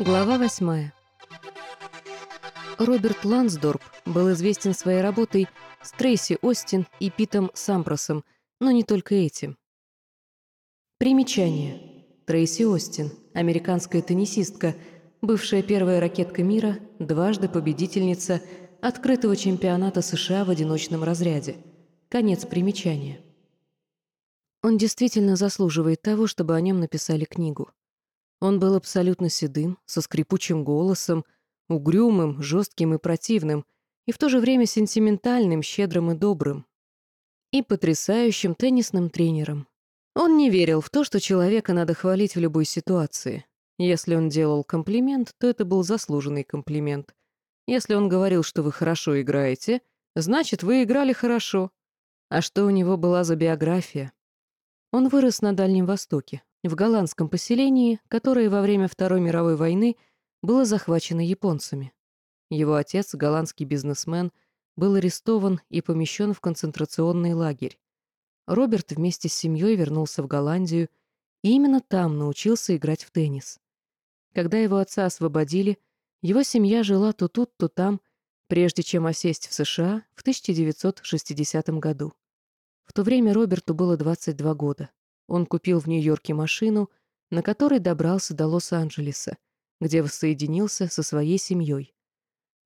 Глава восьмая. Роберт Лансдорп был известен своей работой с Трейси Остин и Питом Сампросом, но не только этим. Примечание. Трейси Остин, американская теннисистка, бывшая первая ракетка мира, дважды победительница открытого чемпионата США в одиночном разряде. Конец примечания. Он действительно заслуживает того, чтобы о нем написали книгу. Он был абсолютно седым, со скрипучим голосом, угрюмым, жестким и противным, и в то же время сентиментальным, щедрым и добрым. И потрясающим теннисным тренером. Он не верил в то, что человека надо хвалить в любой ситуации. Если он делал комплимент, то это был заслуженный комплимент. Если он говорил, что вы хорошо играете, значит, вы играли хорошо. А что у него была за биография? Он вырос на Дальнем Востоке, в голландском поселении, которое во время Второй мировой войны было захвачено японцами. Его отец, голландский бизнесмен, был арестован и помещен в концентрационный лагерь. Роберт вместе с семьей вернулся в Голландию и именно там научился играть в теннис. Когда его отца освободили, его семья жила то тут, то там, прежде чем осесть в США в 1960 году. В то время Роберту было 22 года. Он купил в Нью-Йорке машину, на которой добрался до Лос-Анджелеса, где воссоединился со своей семьей.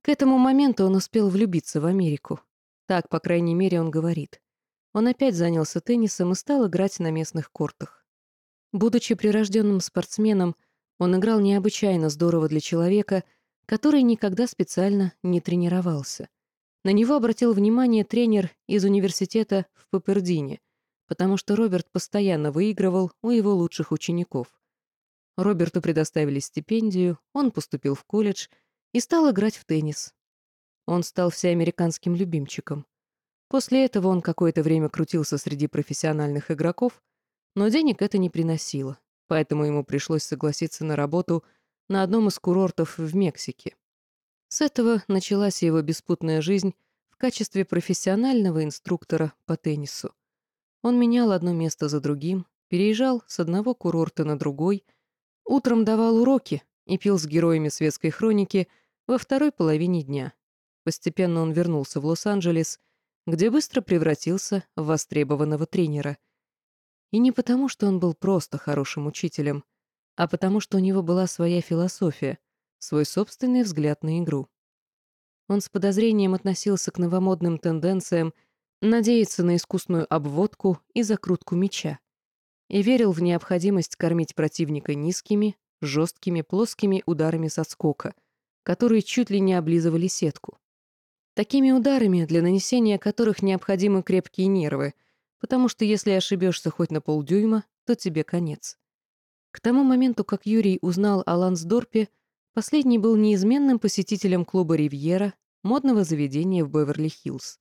К этому моменту он успел влюбиться в Америку. Так, по крайней мере, он говорит. Он опять занялся теннисом и стал играть на местных кортах. Будучи прирожденным спортсменом, он играл необычайно здорово для человека, который никогда специально не тренировался. На него обратил внимание тренер из университета в Папердине — потому что Роберт постоянно выигрывал у его лучших учеников. Роберту предоставили стипендию, он поступил в колледж и стал играть в теннис. Он стал всеамериканским любимчиком. После этого он какое-то время крутился среди профессиональных игроков, но денег это не приносило, поэтому ему пришлось согласиться на работу на одном из курортов в Мексике. С этого началась его беспутная жизнь в качестве профессионального инструктора по теннису. Он менял одно место за другим, переезжал с одного курорта на другой, утром давал уроки и пил с героями светской хроники во второй половине дня. Постепенно он вернулся в Лос-Анджелес, где быстро превратился в востребованного тренера. И не потому, что он был просто хорошим учителем, а потому, что у него была своя философия, свой собственный взгляд на игру. Он с подозрением относился к новомодным тенденциям надеяться на искусную обводку и закрутку мяча. И верил в необходимость кормить противника низкими, жесткими, плоскими ударами со скока, которые чуть ли не облизывали сетку. Такими ударами, для нанесения которых необходимы крепкие нервы, потому что если ошибешься хоть на полдюйма, то тебе конец. К тому моменту, как Юрий узнал о Лансдорпе, последний был неизменным посетителем клуба «Ривьера», модного заведения в Беверли-Хиллз.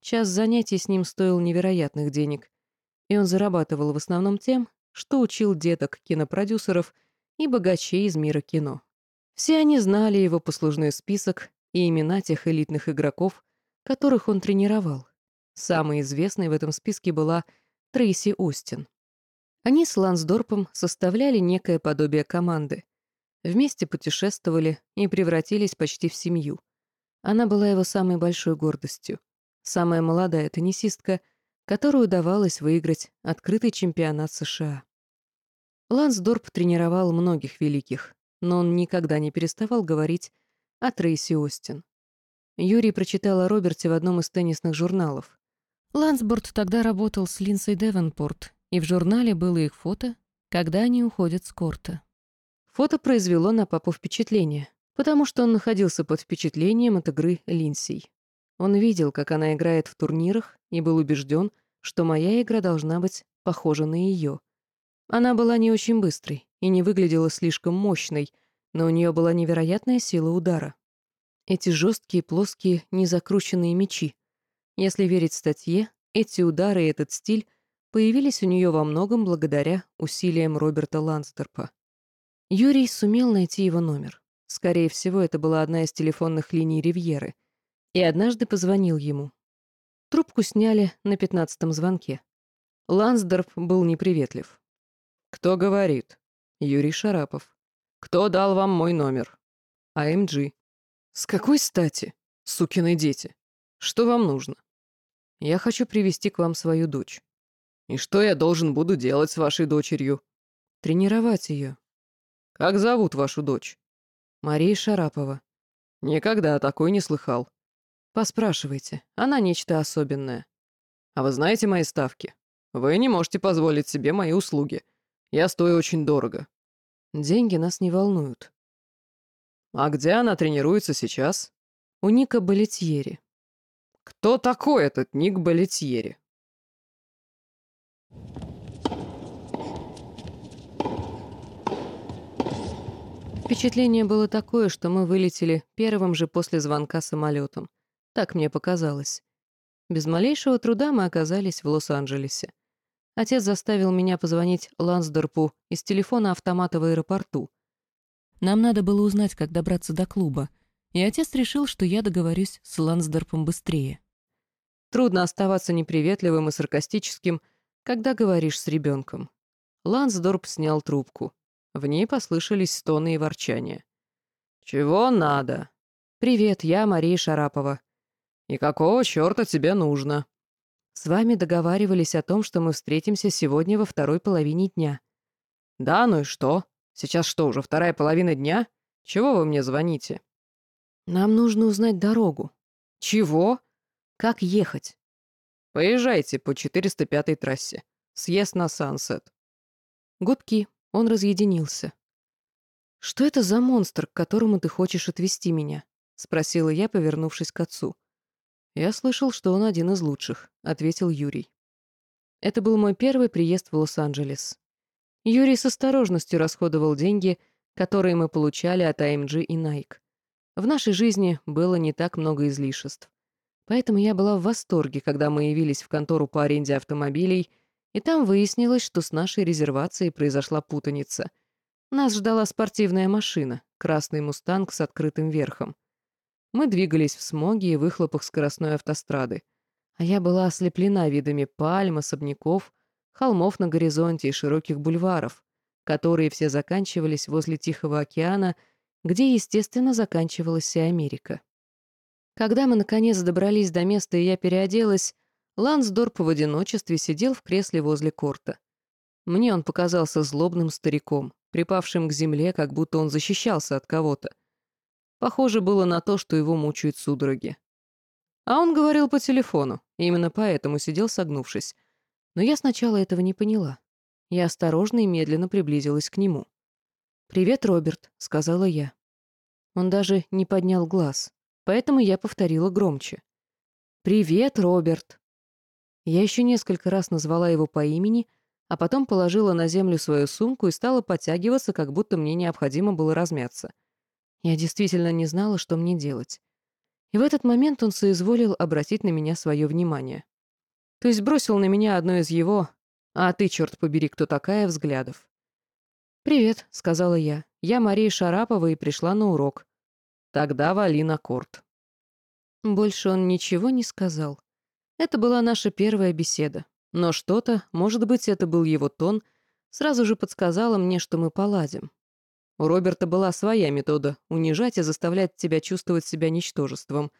Час занятий с ним стоил невероятных денег, и он зарабатывал в основном тем, что учил деток кинопродюсеров и богачей из мира кино. Все они знали его послужной список и имена тех элитных игроков, которых он тренировал. Самой известной в этом списке была Трейси Остин. Они с Лансдорпом составляли некое подобие команды. Вместе путешествовали и превратились почти в семью. Она была его самой большой гордостью самая молодая теннисистка, которой удавалось выиграть открытый чемпионат США. Лансдорп тренировал многих великих, но он никогда не переставал говорить о Трейси Остин. Юрий прочитал о Роберте в одном из теннисных журналов. Лансборд тогда работал с Линдсой Девенпорт, и в журнале было их фото, когда они уходят с корта. Фото произвело на папу впечатление, потому что он находился под впечатлением от игры Линсей. Он видел, как она играет в турнирах, и был убежден, что моя игра должна быть похожа на ее. Она была не очень быстрой и не выглядела слишком мощной, но у нее была невероятная сила удара. Эти жесткие, плоские, незакрученные мечи. Если верить статье, эти удары и этот стиль появились у нее во многом благодаря усилиям Роберта Лансдорпа. Юрий сумел найти его номер. Скорее всего, это была одна из телефонных линий Ривьеры — и однажды позвонил ему. Трубку сняли на пятнадцатом звонке. Лансдорф был неприветлив. «Кто говорит?» «Юрий Шарапов». «Кто дал вам мой номер?» «АМГ». «С какой стати, сукины дети? Что вам нужно?» «Я хочу привести к вам свою дочь». «И что я должен буду делать с вашей дочерью?» «Тренировать ее». «Как зовут вашу дочь?» «Мария Шарапова». «Никогда о такой не слыхал». «Поспрашивайте, она нечто особенное». «А вы знаете мои ставки? Вы не можете позволить себе мои услуги. Я стою очень дорого». «Деньги нас не волнуют». «А где она тренируется сейчас?» «У Ника Балетьери». «Кто такой этот Ник Балетьери?» Впечатление было такое, что мы вылетели первым же после звонка самолетом. Так мне показалось. Без малейшего труда мы оказались в Лос-Анджелесе. Отец заставил меня позвонить Лансдорпу из телефона автомата в аэропорту. Нам надо было узнать, как добраться до клуба, и отец решил, что я договорюсь с Лансдорпом быстрее. Трудно оставаться неприветливым и саркастическим, когда говоришь с ребенком. Лансдорп снял трубку. В ней послышались стоны и ворчания. «Чего надо?» «Привет, я Мария Шарапова». «И какого черта тебе нужно?» «С вами договаривались о том, что мы встретимся сегодня во второй половине дня». «Да, ну и что? Сейчас что, уже вторая половина дня? Чего вы мне звоните?» «Нам нужно узнать дорогу». «Чего?» «Как ехать?» «Поезжайте по 405-й трассе. Съезд на Сансет». Гудки. Он разъединился. «Что это за монстр, к которому ты хочешь отвезти меня?» — спросила я, повернувшись к отцу. «Я слышал, что он один из лучших», — ответил Юрий. Это был мой первый приезд в Лос-Анджелес. Юрий с осторожностью расходовал деньги, которые мы получали от AMG и Nike. В нашей жизни было не так много излишеств. Поэтому я была в восторге, когда мы явились в контору по аренде автомобилей — и там выяснилось, что с нашей резервацией произошла путаница. Нас ждала спортивная машина, красный «Мустанг» с открытым верхом. Мы двигались в смоге и выхлопах скоростной автострады. А я была ослеплена видами пальм, особняков, холмов на горизонте и широких бульваров, которые все заканчивались возле Тихого океана, где, естественно, заканчивалась и Америка. Когда мы, наконец, добрались до места, и я переоделась, Лансдорп в одиночестве сидел в кресле возле корта. Мне он показался злобным стариком, припавшим к земле, как будто он защищался от кого-то. Похоже было на то, что его мучают судороги. А он говорил по телефону, и именно поэтому сидел согнувшись. Но я сначала этого не поняла. Я осторожно и медленно приблизилась к нему. «Привет, Роберт», — сказала я. Он даже не поднял глаз, поэтому я повторила громче. «Привет, Роберт». Я еще несколько раз назвала его по имени, а потом положила на землю свою сумку и стала подтягиваться, как будто мне необходимо было размяться. Я действительно не знала, что мне делать. И в этот момент он соизволил обратить на меня свое внимание. То есть бросил на меня одно из его «А ты, черт побери, кто такая?» взглядов. «Привет», — сказала я. «Я Мария Шарапова и пришла на урок». «Тогда вали на корт». Больше он ничего не сказал. Это была наша первая беседа. Но что-то, может быть, это был его тон, сразу же подсказало мне, что мы поладим. У Роберта была своя метода — унижать и заставлять тебя чувствовать себя ничтожеством.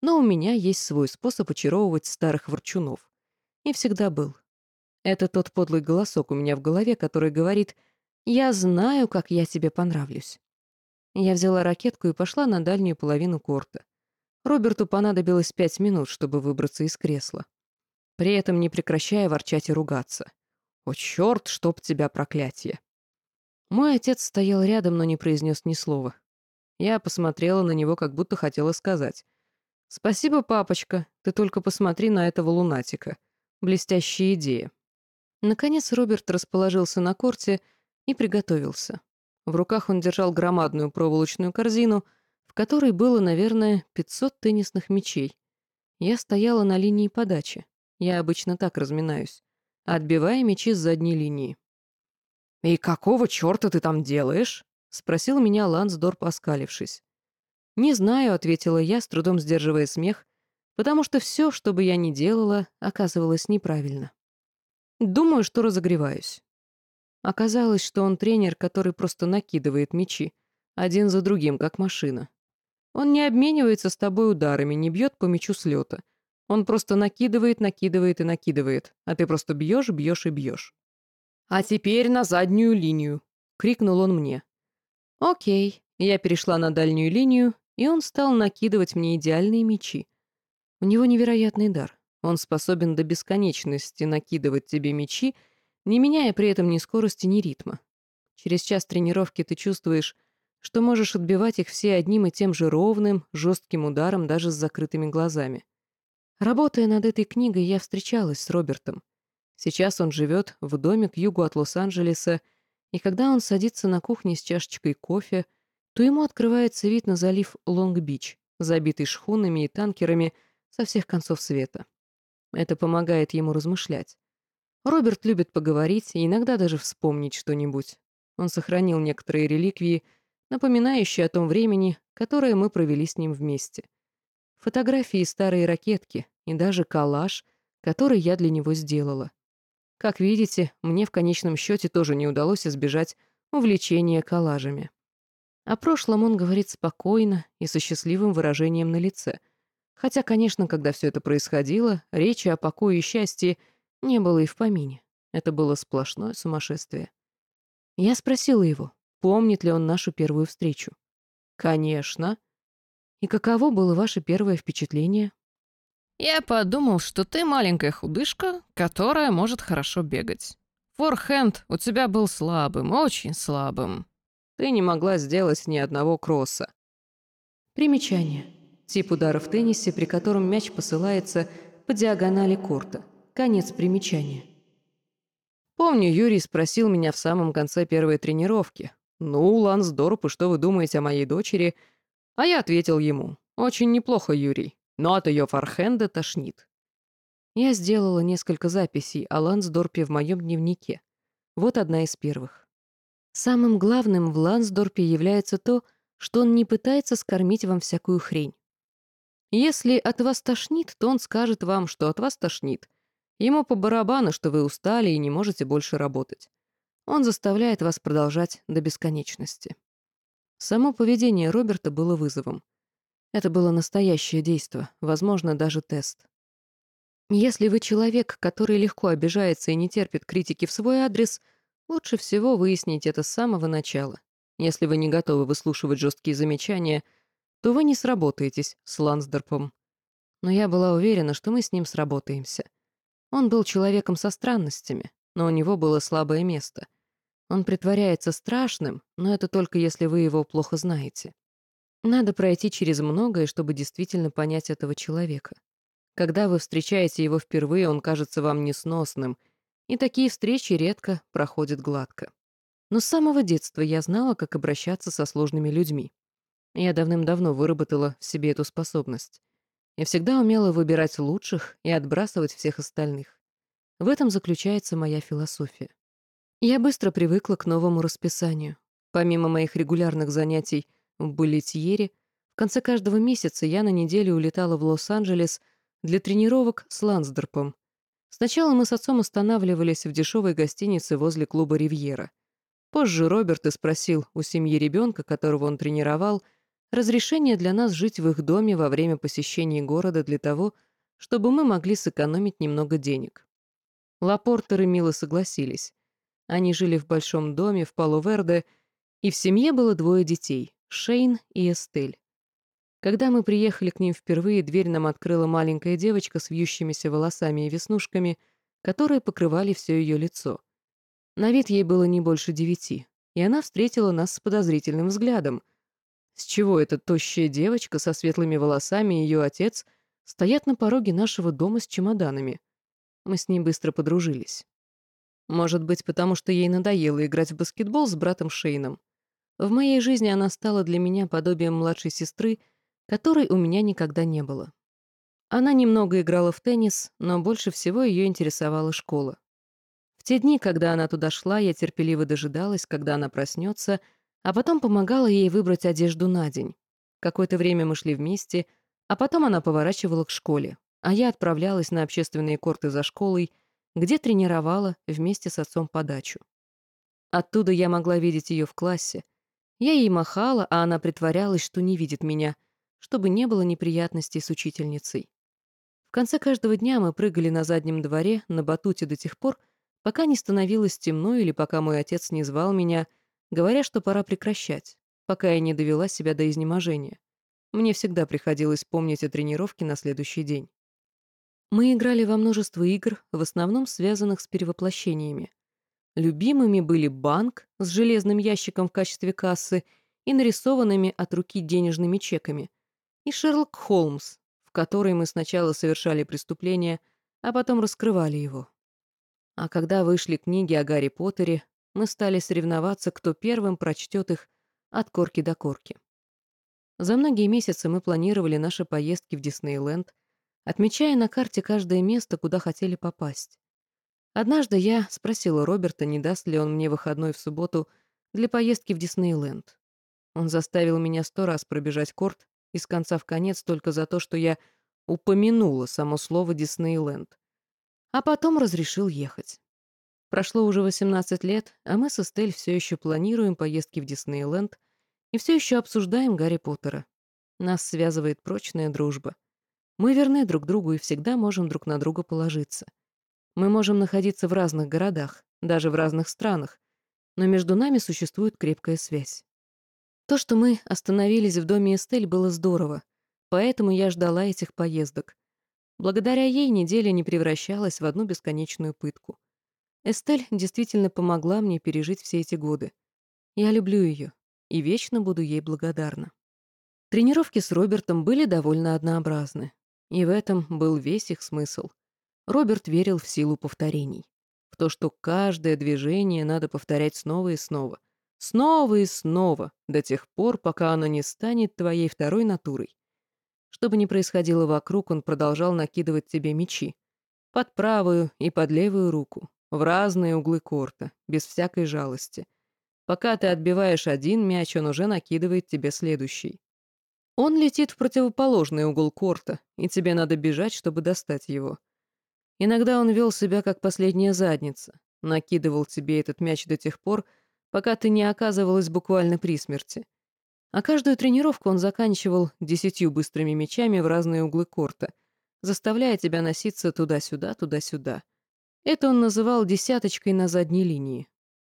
Но у меня есть свой способ очаровывать старых ворчунов. И всегда был. Это тот подлый голосок у меня в голове, который говорит «Я знаю, как я тебе понравлюсь». Я взяла ракетку и пошла на дальнюю половину корта. Роберту понадобилось пять минут, чтобы выбраться из кресла. При этом не прекращая ворчать и ругаться. «О, черт, чтоб тебя проклятие!» Мой отец стоял рядом, но не произнес ни слова. Я посмотрела на него, как будто хотела сказать. «Спасибо, папочка, ты только посмотри на этого лунатика. Блестящая идея». Наконец Роберт расположился на корте и приготовился. В руках он держал громадную проволочную корзину — в которой было, наверное, 500 теннисных мячей. Я стояла на линии подачи. Я обычно так разминаюсь, отбивая мячи с задней линии. «И какого черта ты там делаешь?» — спросил меня Лансдорп, оскалившись. «Не знаю», — ответила я, с трудом сдерживая смех, потому что все, что бы я ни делала, оказывалось неправильно. «Думаю, что разогреваюсь». Оказалось, что он тренер, который просто накидывает мячи, один за другим, как машина. Он не обменивается с тобой ударами, не бьет по мячу с. Он просто накидывает, накидывает и накидывает, а ты просто бьешь, бьешь и бьешь. «А теперь на заднюю линию!» — крикнул он мне. «Окей». Я перешла на дальнюю линию, и он стал накидывать мне идеальные мячи. У него невероятный дар. Он способен до бесконечности накидывать тебе мячи, не меняя при этом ни скорости, ни ритма. Через час тренировки ты чувствуешь, что можешь отбивать их все одним и тем же ровным, жестким ударом даже с закрытыми глазами. Работая над этой книгой, я встречалась с Робертом. Сейчас он живет в доме к югу от Лос-Анджелеса, и когда он садится на кухне с чашечкой кофе, то ему открывается вид на залив Лонг-Бич, забитый шхунами и танкерами со всех концов света. Это помогает ему размышлять. Роберт любит поговорить и иногда даже вспомнить что-нибудь. Он сохранил некоторые реликвии, напоминающие о том времени, которое мы провели с ним вместе. Фотографии старые ракетки и даже коллаж, который я для него сделала. Как видите, мне в конечном счете тоже не удалось избежать увлечения коллажами. О прошлом он говорит спокойно и со счастливым выражением на лице. Хотя, конечно, когда все это происходило, речи о покое и счастье не было и в помине. Это было сплошное сумасшествие. Я спросила его, помнит ли он нашу первую встречу. «Конечно». «И каково было ваше первое впечатление?» «Я подумал, что ты маленькая худышка, которая может хорошо бегать. Форхенд у тебя был слабым, очень слабым. Ты не могла сделать ни одного кросса». Примечание. Тип удара в теннисе, при котором мяч посылается по диагонали корта. Конец примечания. Помню, Юрий спросил меня в самом конце первой тренировки. «Ну, Лансдорп, и что вы думаете о моей дочери?» А я ответил ему. «Очень неплохо, Юрий но от ее фархенда тошнит. Я сделала несколько записей о Лансдорпе в моем дневнике. Вот одна из первых. Самым главным в Лансдорпе является то, что он не пытается скормить вам всякую хрень. Если от вас тошнит, то он скажет вам, что от вас тошнит. Ему по барабану, что вы устали и не можете больше работать. Он заставляет вас продолжать до бесконечности. Само поведение Роберта было вызовом. Это было настоящее действо, возможно, даже тест. Если вы человек, который легко обижается и не терпит критики в свой адрес, лучше всего выяснить это с самого начала. Если вы не готовы выслушивать жесткие замечания, то вы не сработаетесь с Лансдорпом. Но я была уверена, что мы с ним сработаемся. Он был человеком со странностями, но у него было слабое место. Он притворяется страшным, но это только если вы его плохо знаете. Надо пройти через многое, чтобы действительно понять этого человека. Когда вы встречаете его впервые, он кажется вам несносным, и такие встречи редко проходят гладко. Но с самого детства я знала, как обращаться со сложными людьми. Я давным-давно выработала в себе эту способность. Я всегда умела выбирать лучших и отбрасывать всех остальных. В этом заключается моя философия. Я быстро привыкла к новому расписанию. Помимо моих регулярных занятий в Булетьере. В конце каждого месяца я на неделю улетала в Лос-Анджелес для тренировок с Лансдорпом. Сначала мы с отцом останавливались в дешевой гостинице возле клуба «Ривьера». Позже Роберт и спросил у семьи ребенка, которого он тренировал, разрешение для нас жить в их доме во время посещения города для того, чтобы мы могли сэкономить немного денег. Лапортеры мило согласились. Они жили в большом доме в Пало-Верде, и в семье было двое детей Шейн и Эстель. Когда мы приехали к ним впервые, дверь нам открыла маленькая девочка с вьющимися волосами и веснушками, которые покрывали все ее лицо. На вид ей было не больше девяти, и она встретила нас с подозрительным взглядом. С чего эта тощая девочка со светлыми волосами и ее отец стоят на пороге нашего дома с чемоданами? Мы с ней быстро подружились. Может быть, потому что ей надоело играть в баскетбол с братом Шейном. В моей жизни она стала для меня подобием младшей сестры, которой у меня никогда не было. Она немного играла в теннис, но больше всего ее интересовала школа. В те дни, когда она туда шла, я терпеливо дожидалась, когда она проснется, а потом помогала ей выбрать одежду на день. Какое-то время мы шли вместе, а потом она поворачивала к школе, а я отправлялась на общественные корты за школой, где тренировала вместе с отцом подачу. Оттуда я могла видеть ее в классе. Я ей махала, а она притворялась, что не видит меня, чтобы не было неприятностей с учительницей. В конце каждого дня мы прыгали на заднем дворе на батуте до тех пор, пока не становилось темно или пока мой отец не звал меня, говоря, что пора прекращать, пока я не довела себя до изнеможения. Мне всегда приходилось помнить о тренировке на следующий день. Мы играли во множество игр, в основном связанных с перевоплощениями. Любимыми были банк с железным ящиком в качестве кассы и нарисованными от руки денежными чеками, и Шерлок Холмс, в которой мы сначала совершали преступление, а потом раскрывали его. А когда вышли книги о Гарри Поттере, мы стали соревноваться, кто первым прочтет их от корки до корки. За многие месяцы мы планировали наши поездки в Диснейленд, отмечая на карте каждое место, куда хотели попасть. Однажды я спросила Роберта, не даст ли он мне выходной в субботу для поездки в Диснейленд. Он заставил меня сто раз пробежать корт из конца в конец только за то, что я упомянула само слово «Диснейленд». А потом разрешил ехать. Прошло уже 18 лет, а мы с Эстель все еще планируем поездки в Диснейленд и все еще обсуждаем Гарри Поттера. Нас связывает прочная дружба. Мы верны друг другу и всегда можем друг на друга положиться. Мы можем находиться в разных городах, даже в разных странах, но между нами существует крепкая связь. То, что мы остановились в доме Эстель, было здорово, поэтому я ждала этих поездок. Благодаря ей неделя не превращалась в одну бесконечную пытку. Эстель действительно помогла мне пережить все эти годы. Я люблю ее и вечно буду ей благодарна. Тренировки с Робертом были довольно однообразны, и в этом был весь их смысл — Роберт верил в силу повторений. В то, что каждое движение надо повторять снова и снова. Снова и снова, до тех пор, пока оно не станет твоей второй натурой. Что бы ни происходило вокруг, он продолжал накидывать тебе мечи. Под правую и под левую руку, в разные углы корта, без всякой жалости. Пока ты отбиваешь один мяч, он уже накидывает тебе следующий. Он летит в противоположный угол корта, и тебе надо бежать, чтобы достать его. Иногда он вел себя как последняя задница, накидывал тебе этот мяч до тех пор, пока ты не оказывалась буквально при смерти. А каждую тренировку он заканчивал десятью быстрыми мячами в разные углы корта, заставляя тебя носиться туда-сюда, туда-сюда. Это он называл десяточкой на задней линии.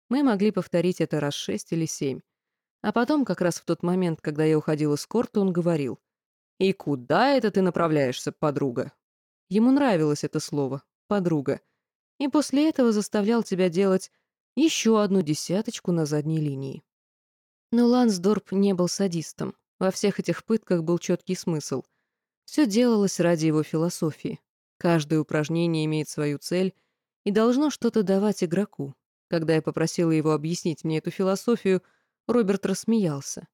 Мы могли повторить это раз шесть или семь. А потом, как раз в тот момент, когда я уходила с корта, он говорил, «И куда это ты направляешься, подруга? Ему нравилось это слово «подруга», и после этого заставлял тебя делать еще одну десяточку на задней линии. Но Лансдорп не был садистом. Во всех этих пытках был четкий смысл. Все делалось ради его философии. Каждое упражнение имеет свою цель и должно что-то давать игроку. Когда я попросила его объяснить мне эту философию, Роберт рассмеялся.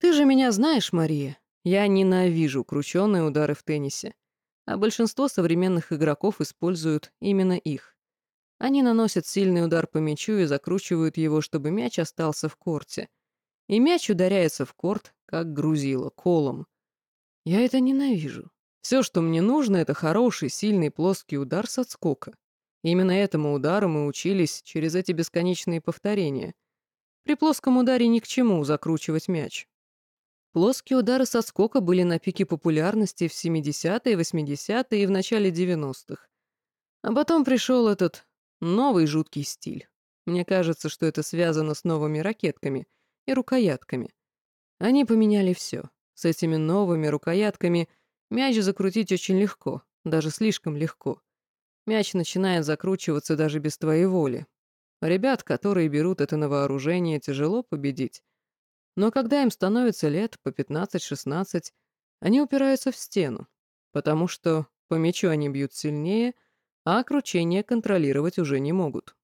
«Ты же меня знаешь, Мария. Я ненавижу крученые удары в теннисе а большинство современных игроков используют именно их. Они наносят сильный удар по мячу и закручивают его, чтобы мяч остался в корте. И мяч ударяется в корт, как грузило, колом. Я это ненавижу. Все, что мне нужно, это хороший, сильный, плоский удар с отскока. Именно этому удару мы учились через эти бесконечные повторения. При плоском ударе ни к чему закручивать мяч. Плоские удары со скока были на пике популярности в 70-е, 80-е и в начале 90-х. А потом пришел этот новый жуткий стиль. Мне кажется, что это связано с новыми ракетками и рукоятками. Они поменяли все. С этими новыми рукоятками мяч закрутить очень легко, даже слишком легко. Мяч начинает закручиваться даже без твоей воли. Ребят, которые берут это на вооружение, тяжело победить. Но когда им становится лет по 15-16, они упираются в стену, потому что по мячу они бьют сильнее, а кручение контролировать уже не могут.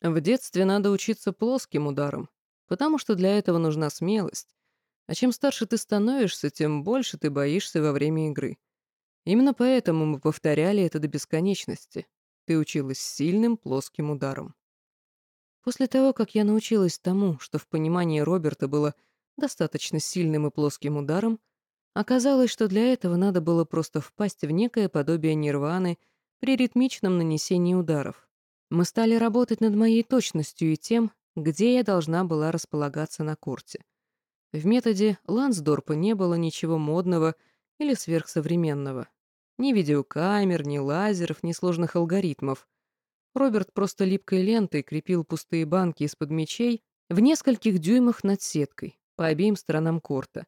В детстве надо учиться плоским ударам, потому что для этого нужна смелость. А чем старше ты становишься, тем больше ты боишься во время игры. Именно поэтому мы повторяли это до бесконечности. Ты училась сильным плоским ударом. После того, как я научилась тому, что в понимании Роберта было достаточно сильным и плоским ударом, оказалось, что для этого надо было просто впасть в некое подобие нирваны при ритмичном нанесении ударов. Мы стали работать над моей точностью и тем, где я должна была располагаться на корте. В методе Лансдорпа не было ничего модного или сверхсовременного. Ни видеокамер, ни лазеров, ни сложных алгоритмов. Роберт просто липкой лентой крепил пустые банки из-под мечей в нескольких дюймах над сеткой по обеим сторонам корта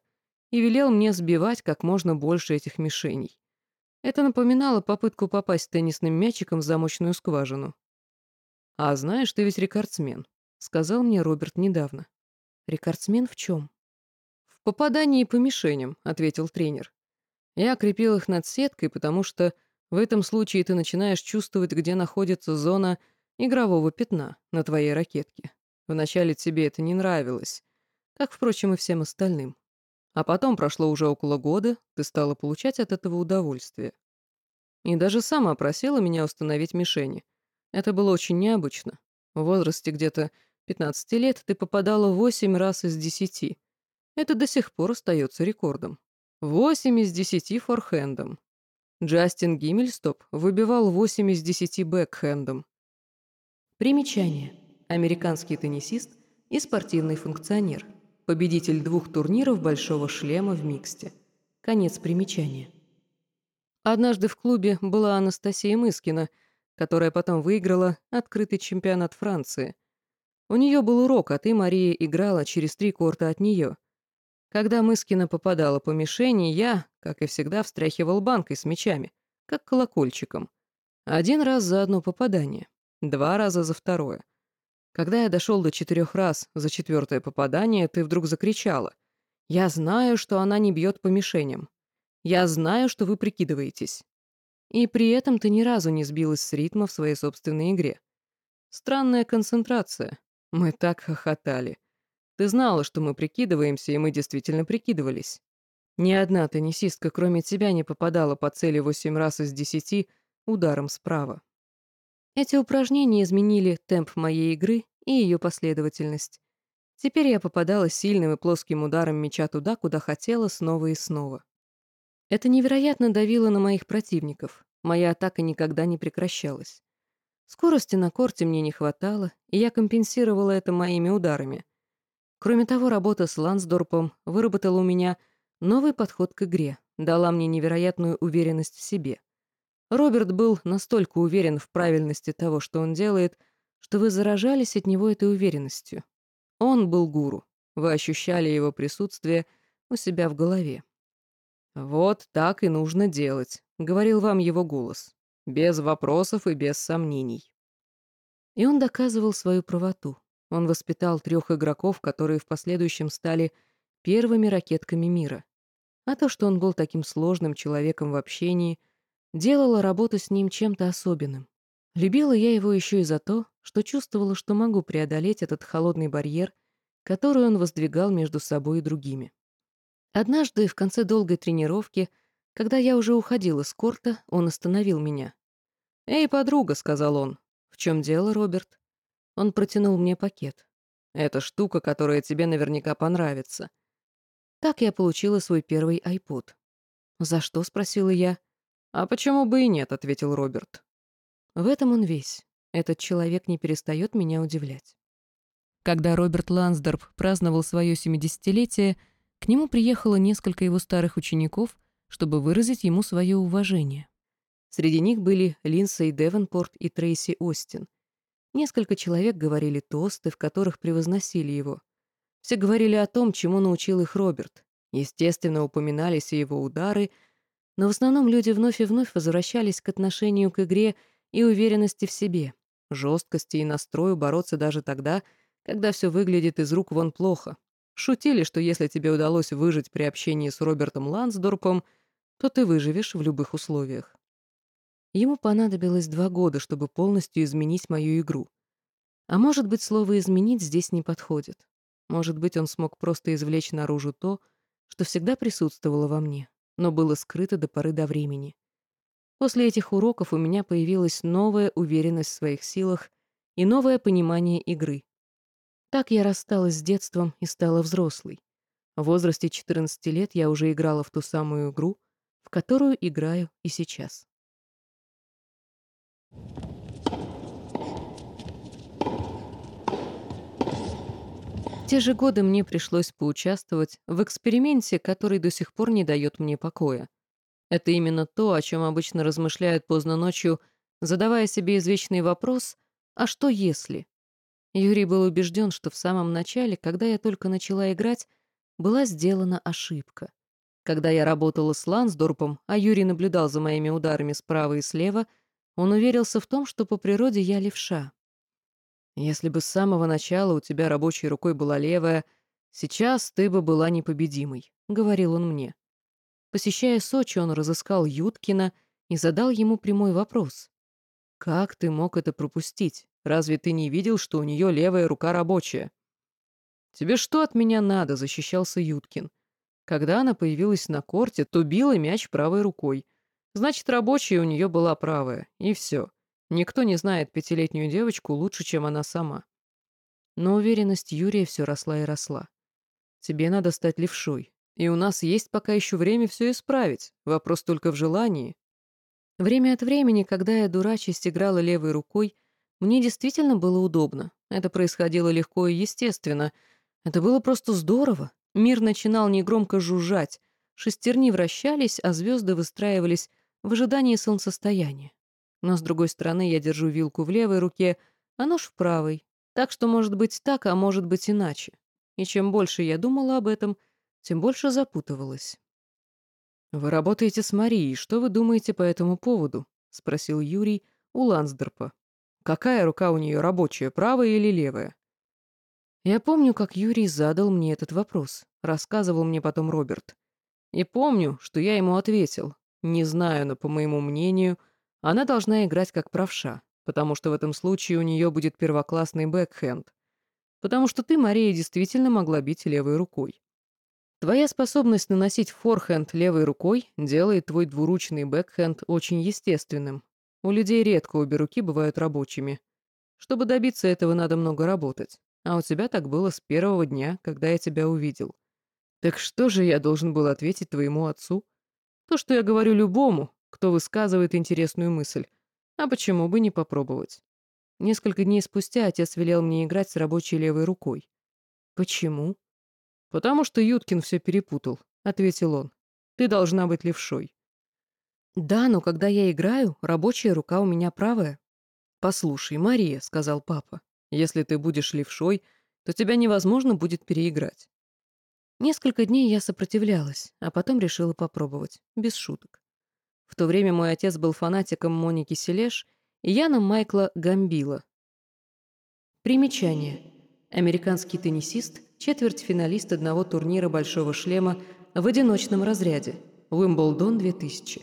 и велел мне сбивать как можно больше этих мишеней. Это напоминало попытку попасть теннисным мячиком в замочную скважину. «А знаешь, ты ведь рекордсмен», — сказал мне Роберт недавно. «Рекордсмен в чем?» «В попадании по мишеням», — ответил тренер. «Я крепил их над сеткой, потому что в этом случае ты начинаешь чувствовать, где находится зона игрового пятна на твоей ракетке. Вначале тебе это не нравилось, как, впрочем, и всем остальным. А потом прошло уже около года, ты стала получать от этого удовольствие. И даже сама просила меня установить мишени. Это было очень необычно. В возрасте где-то 15 лет ты попадала 8 раз из 10. Это до сих пор остается рекордом. 8 из 10 форхендом. Джастин Гиммельстоп выбивал 8 из 10 бэкхендом. Примечание. Американский теннисист и спортивный функционер – победитель двух турниров «Большого шлема» в миксте. Конец примечания. Однажды в клубе была Анастасия Мыскина, которая потом выиграла открытый чемпионат Франции. У нее был урок, а ты, Мария, играла через три корта от нее. Когда Мыскина попадала по мишени, я, как и всегда, встряхивал банкой с мячами, как колокольчиком. Один раз за одно попадание, два раза за второе. Когда я дошел до четырех раз за четвертое попадание, ты вдруг закричала. «Я знаю, что она не бьет по мишеням. Я знаю, что вы прикидываетесь». И при этом ты ни разу не сбилась с ритма в своей собственной игре. Странная концентрация. Мы так хохотали. Ты знала, что мы прикидываемся, и мы действительно прикидывались. Ни одна теннисистка, кроме тебя, не попадала по цели восемь раз из десяти ударом справа. Эти упражнения изменили темп моей игры и ее последовательность. Теперь я попадала сильным и плоским ударом мяча туда, куда хотела, снова и снова. Это невероятно давило на моих противников. Моя атака никогда не прекращалась. Скорости на корте мне не хватало, и я компенсировала это моими ударами. Кроме того, работа с Лансдорпом выработала у меня новый подход к игре, дала мне невероятную уверенность в себе — Роберт был настолько уверен в правильности того, что он делает, что вы заражались от него этой уверенностью. Он был гуру. Вы ощущали его присутствие у себя в голове. «Вот так и нужно делать», — говорил вам его голос. Без вопросов и без сомнений. И он доказывал свою правоту. Он воспитал трех игроков, которые в последующем стали первыми ракетками мира. А то, что он был таким сложным человеком в общении — делала работу с ним чем-то особенным. Любила я его еще и за то, что чувствовала, что могу преодолеть этот холодный барьер, который он воздвигал между собой и другими. Однажды, в конце долгой тренировки, когда я уже уходила с корта, он остановил меня. «Эй, подруга», — сказал он. «В чем дело, Роберт?» Он протянул мне пакет. «Это штука, которая тебе наверняка понравится». Так я получила свой первый iPod. «За что?» — спросила я. «А почему бы и нет?» — ответил Роберт. В этом он весь. Этот человек не перестает меня удивлять. Когда Роберт Лансдорп праздновал свое семидесятилетие, к нему приехало несколько его старых учеников, чтобы выразить ему свое уважение. Среди них были Линдсей Девенпорт и Трейси Остин. Несколько человек говорили тосты, в которых превозносили его. Все говорили о том, чему научил их Роберт. Естественно, упоминались и его удары — но в основном люди вновь и вновь возвращались к отношению к игре и уверенности в себе, жесткости и настрою бороться даже тогда, когда все выглядит из рук вон плохо. Шутили, что если тебе удалось выжить при общении с Робертом Лансдорпом, то ты выживешь в любых условиях. Ему понадобилось два года, чтобы полностью изменить мою игру. А может быть, слово «изменить» здесь не подходит. Может быть, он смог просто извлечь наружу то, что всегда присутствовало во мне но было скрыто до поры до времени. После этих уроков у меня появилась новая уверенность в своих силах и новое понимание игры. Так я рассталась с детством и стала взрослой. В возрасте 14 лет я уже играла в ту самую игру, в которую играю и сейчас. Те же годы мне пришлось поучаствовать в эксперименте, который до сих пор не дает мне покоя. Это именно то, о чем обычно размышляют поздно ночью, задавая себе извечный вопрос «А что если?». Юрий был убежден, что в самом начале, когда я только начала играть, была сделана ошибка. Когда я работала с Лансдорпом, а Юрий наблюдал за моими ударами справа и слева, он уверился в том, что по природе я левша. Если бы с самого начала у тебя рабочей рукой была левая, сейчас ты бы была непобедимой, — говорил он мне. Посещая Сочи, он разыскал Юткина и задал ему прямой вопрос. «Как ты мог это пропустить? Разве ты не видел, что у нее левая рука рабочая?» «Тебе что от меня надо?» — защищался Юткин. Когда она появилась на корте, то била мяч правой рукой. Значит, рабочая у нее была правая. И все. Никто не знает пятилетнюю девочку лучше, чем она сама. Но уверенность Юрия все росла и росла. Тебе надо стать левшой. И у нас есть пока еще время все исправить. Вопрос только в желании. Время от времени, когда я дурачесть играла левой рукой, мне действительно было удобно. Это происходило легко и естественно. Это было просто здорово. Мир начинал негромко жужжать. Шестерни вращались, а звезды выстраивались в ожидании солнцестояния. Но, с другой стороны, я держу вилку в левой руке, а нож в правой. Так что может быть так, а может быть иначе. И чем больше я думала об этом, тем больше запутывалась. «Вы работаете с Марией. Что вы думаете по этому поводу?» — спросил Юрий у Лансдорпа. «Какая рука у нее рабочая, правая или левая?» Я помню, как Юрий задал мне этот вопрос, рассказывал мне потом Роберт. И помню, что я ему ответил. Не знаю, но, по моему мнению, — она должна играть как правша, потому что в этом случае у нее будет первоклассный бэкхенд. Потому что ты, Мария, действительно могла бить левой рукой. Твоя способность наносить форхенд левой рукой делает твой двуручный бэкхенд очень естественным. У людей редко обе руки бывают рабочими. Чтобы добиться этого, надо много работать. А у тебя так было с первого дня, когда я тебя увидел. Так что же я должен был ответить твоему отцу? То, что я говорю любому, кто высказывает интересную мысль. А почему бы не попробовать? Несколько дней спустя отец велел мне играть с рабочей левой рукой. «Почему?» «Потому что Юткин все перепутал», — ответил он. «Ты должна быть левшой». «Да, но когда я играю, рабочая рука у меня правая». «Послушай, Мария», — сказал папа, — «если ты будешь левшой, то тебя невозможно будет переиграть». Несколько дней я сопротивлялась, а потом решила попробовать, без шуток. В то время мой отец был фанатиком Моники Селеш и Яна Майкла Гамбила. Примечание. Американский теннисист, четвертьфиналист одного турнира «Большого шлема» в одиночном разряде. Уимблдон 2000.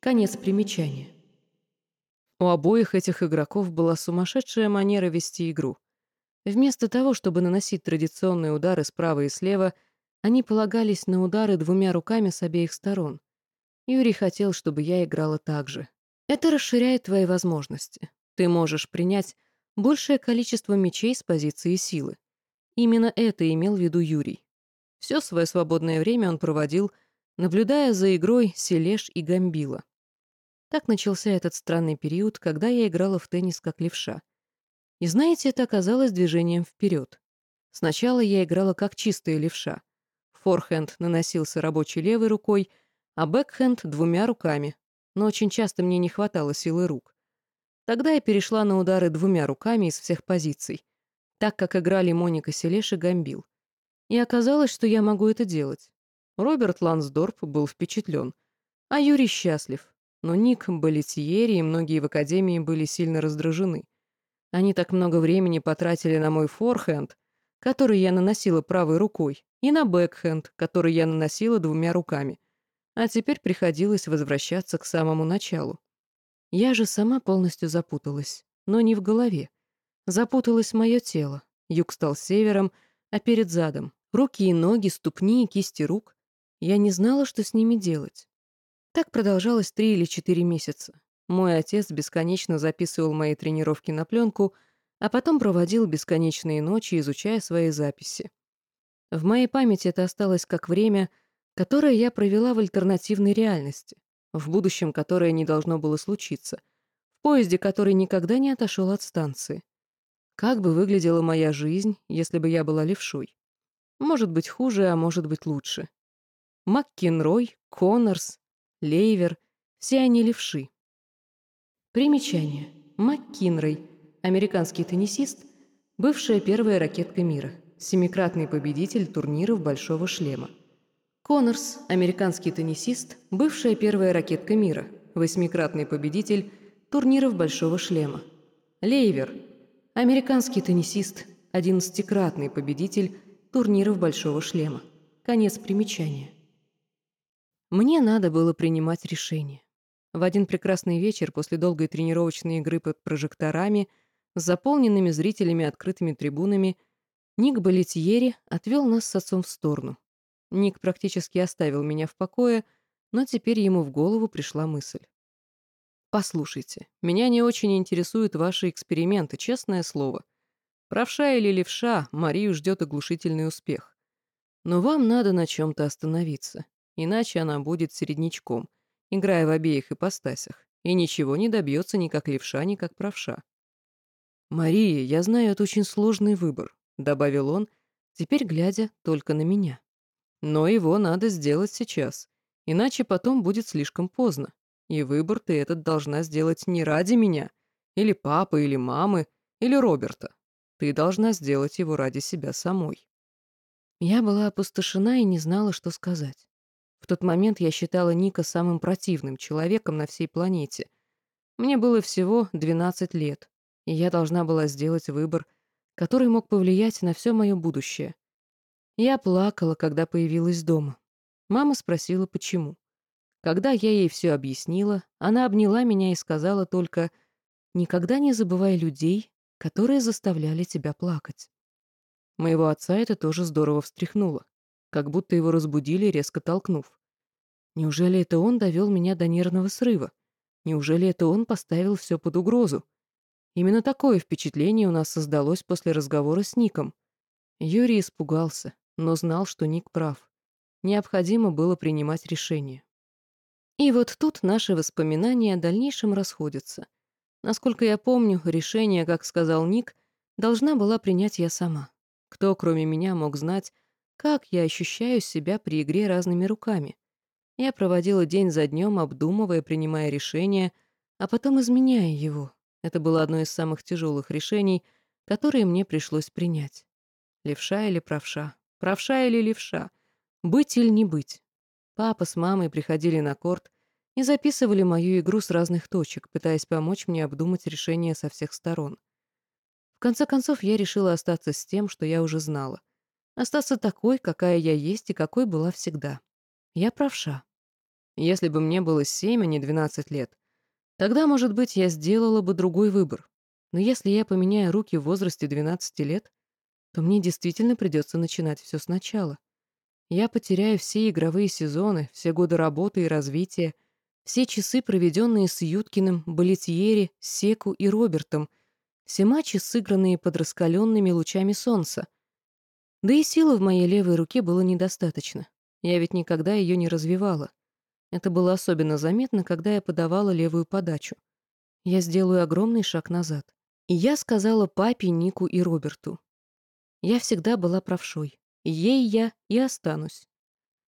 Конец примечания. У обоих этих игроков была сумасшедшая манера вести игру. Вместо того, чтобы наносить традиционные удары справа и слева, они полагались на удары двумя руками с обеих сторон. Юрий хотел, чтобы я играла так же. Это расширяет твои возможности. Ты можешь принять большее количество мечей с позиции силы. Именно это имел в виду Юрий. Все свое свободное время он проводил, наблюдая за игрой Селеш и Гамбила. Так начался этот странный период, когда я играла в теннис как левша. И знаете, это оказалось движением вперед. Сначала я играла как чистая левша. Форхенд наносился рабочей левой рукой — а бэкхенд двумя руками, но очень часто мне не хватало силы рук. Тогда я перешла на удары двумя руками из всех позиций, так как играли Моника Селеш и Гамбил. И оказалось, что я могу это делать. Роберт Лансдорп был впечатлен, а Юрий счастлив, но Ник, Балетьери и многие в Академии были сильно раздражены. Они так много времени потратили на мой форхенд, который я наносила правой рукой, и на бэкхенд, который я наносила двумя руками — а теперь приходилось возвращаться к самому началу. Я же сама полностью запуталась, но не в голове. Запуталось мое тело. Юг стал севером, а перед задом. Руки и ноги, ступни и кисти рук. Я не знала, что с ними делать. Так продолжалось три или четыре месяца. Мой отец бесконечно записывал мои тренировки на пленку, а потом проводил бесконечные ночи, изучая свои записи. В моей памяти это осталось как время — которое я провела в альтернативной реальности, в будущем, которое не должно было случиться, в поезде, который никогда не отошел от станции. Как бы выглядела моя жизнь, если бы я была левшой? Может быть хуже, а может быть лучше. МакКинрой, Коннорс, Лейвер — все они левши. Примечание. МакКинрой, американский теннисист, бывшая первая ракетка мира, семикратный победитель турниров «Большого шлема». Коннорс, американский теннисист, бывшая первая ракетка мира, восьмикратный победитель турниров «Большого шлема». Лейвер, американский теннисист, одиннадцатикратный победитель турниров «Большого шлема». Конец примечания. Мне надо было принимать решение. В один прекрасный вечер после долгой тренировочной игры под прожекторами с заполненными зрителями открытыми трибунами Ник Болетьери отвел нас с отцом в сторону. Ник практически оставил меня в покое, но теперь ему в голову пришла мысль. «Послушайте, меня не очень интересуют ваши эксперименты, честное слово. Правша или левша, Марию ждет оглушительный успех. Но вам надо на чем-то остановиться, иначе она будет середнячком, играя в обеих ипостасях, и ничего не добьется ни как левша, ни как правша. «Мария, я знаю, это очень сложный выбор», — добавил он, теперь глядя только на меня. Но его надо сделать сейчас, иначе потом будет слишком поздно. И выбор ты этот должна сделать не ради меня, или папы, или мамы, или Роберта. Ты должна сделать его ради себя самой. Я была опустошена и не знала, что сказать. В тот момент я считала Ника самым противным человеком на всей планете. Мне было всего 12 лет, и я должна была сделать выбор, который мог повлиять на все мое будущее. Я плакала, когда появилась дома. Мама спросила, почему. Когда я ей все объяснила, она обняла меня и сказала только «Никогда не забывай людей, которые заставляли тебя плакать». Моего отца это тоже здорово встряхнуло, как будто его разбудили, резко толкнув. Неужели это он довел меня до нервного срыва? Неужели это он поставил все под угрозу? Именно такое впечатление у нас создалось после разговора с Ником. Юрий испугался, но знал, что Ник прав. Необходимо было принимать решение. И вот тут наши воспоминания о дальнейшем расходятся. Насколько я помню, решение, как сказал Ник, должна была принять я сама. Кто, кроме меня, мог знать, как я ощущаю себя при игре разными руками? Я проводила день за днем, обдумывая, принимая решения, а потом изменяя его. Это было одно из самых тяжелых решений, которые мне пришлось принять. Левша или правша? Правша или левша? Быть или не быть? Папа с мамой приходили на корт и записывали мою игру с разных точек, пытаясь помочь мне обдумать решение со всех сторон. В конце концов, я решила остаться с тем, что я уже знала. Остаться такой, какая я есть и какой была всегда. Я правша. Если бы мне было семь, а не двенадцать лет, тогда, может быть, я сделала бы другой выбор. Но если я поменяю руки в возрасте 12 лет, то мне действительно придется начинать все сначала. Я потеряю все игровые сезоны, все годы работы и развития, все часы, проведенные с Юткиным, Болетьери, Секу и Робертом, все матчи, сыгранные под раскаленными лучами солнца. Да и силы в моей левой руке было недостаточно. Я ведь никогда ее не развивала. Это было особенно заметно, когда я подавала левую подачу. Я сделаю огромный шаг назад. И я сказала папе, Нику и Роберту. Я всегда была правшой. Ей я и останусь.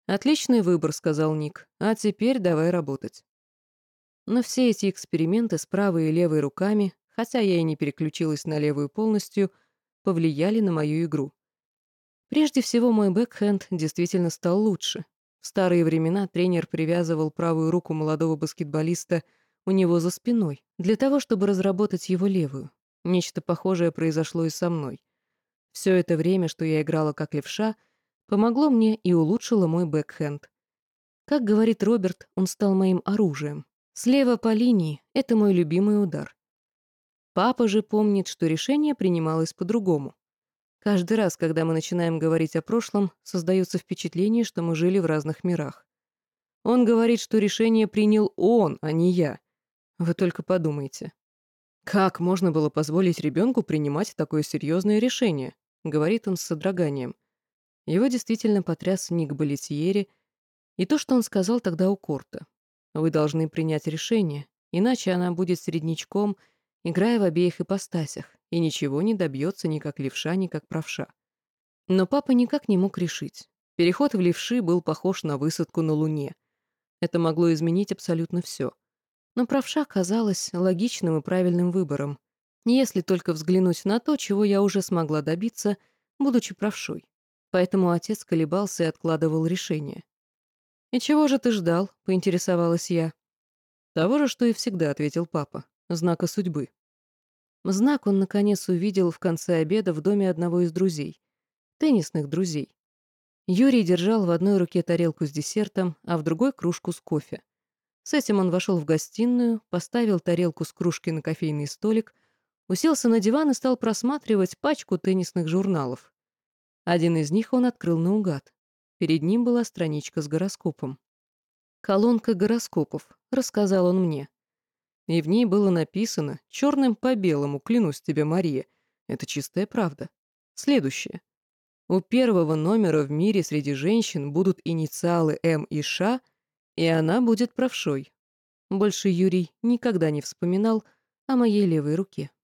«Отличный выбор», — сказал Ник. «А теперь давай работать». Но все эти эксперименты с правой и левой руками, хотя я и не переключилась на левую полностью, повлияли на мою игру. Прежде всего, мой бэкхенд действительно стал лучше. В старые времена тренер привязывал правую руку молодого баскетболиста у него за спиной, для того, чтобы разработать его левую. Нечто похожее произошло и со мной. Все это время, что я играла как левша, помогло мне и улучшило мой бэкхенд. Как говорит Роберт, он стал моим оружием. Слева по линии — это мой любимый удар. Папа же помнит, что решение принималось по-другому. Каждый раз, когда мы начинаем говорить о прошлом, создается впечатление, что мы жили в разных мирах. Он говорит, что решение принял он, а не я. Вы только подумайте. Как можно было позволить ребенку принимать такое серьезное решение? — говорит он с содроганием. Его действительно потряс Ник Болетьери и то, что он сказал тогда у Корта. «Вы должны принять решение, иначе она будет среднячком, играя в обеих ипостасях, и ничего не добьется ни как левша, ни как правша». Но папа никак не мог решить. Переход в левши был похож на высадку на Луне. Это могло изменить абсолютно все. Но правша казалась логичным и правильным выбором, если только взглянуть на то, чего я уже смогла добиться, будучи правшой. Поэтому отец колебался и откладывал решение. «И чего же ты ждал?» — поинтересовалась я. «Того же, что и всегда», — ответил папа. «Знака судьбы». Знак он, наконец, увидел в конце обеда в доме одного из друзей. Теннисных друзей. Юрий держал в одной руке тарелку с десертом, а в другой — кружку с кофе. С этим он вошел в гостиную, поставил тарелку с кружкой на кофейный столик, уселся на диван и стал просматривать пачку теннисных журналов. Один из них он открыл наугад. Перед ним была страничка с гороскопом. «Колонка гороскопов», — рассказал он мне. И в ней было написано, черным по белому, клянусь тебе, Мария, это чистая правда. Следующее. У первого номера в мире среди женщин будут инициалы М и Ш, и она будет правшой. Больше Юрий никогда не вспоминал о моей левой руке.